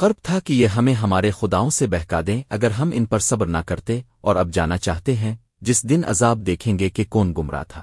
قرب تھا کہ یہ ہمیں ہمارے خداؤں سے بہکا دیں اگر ہم ان پر صبر نہ کرتے اور اب جانا چاہتے ہیں، جس دن عذاب دیکھیں گے کہ کون گمراہ تھا۔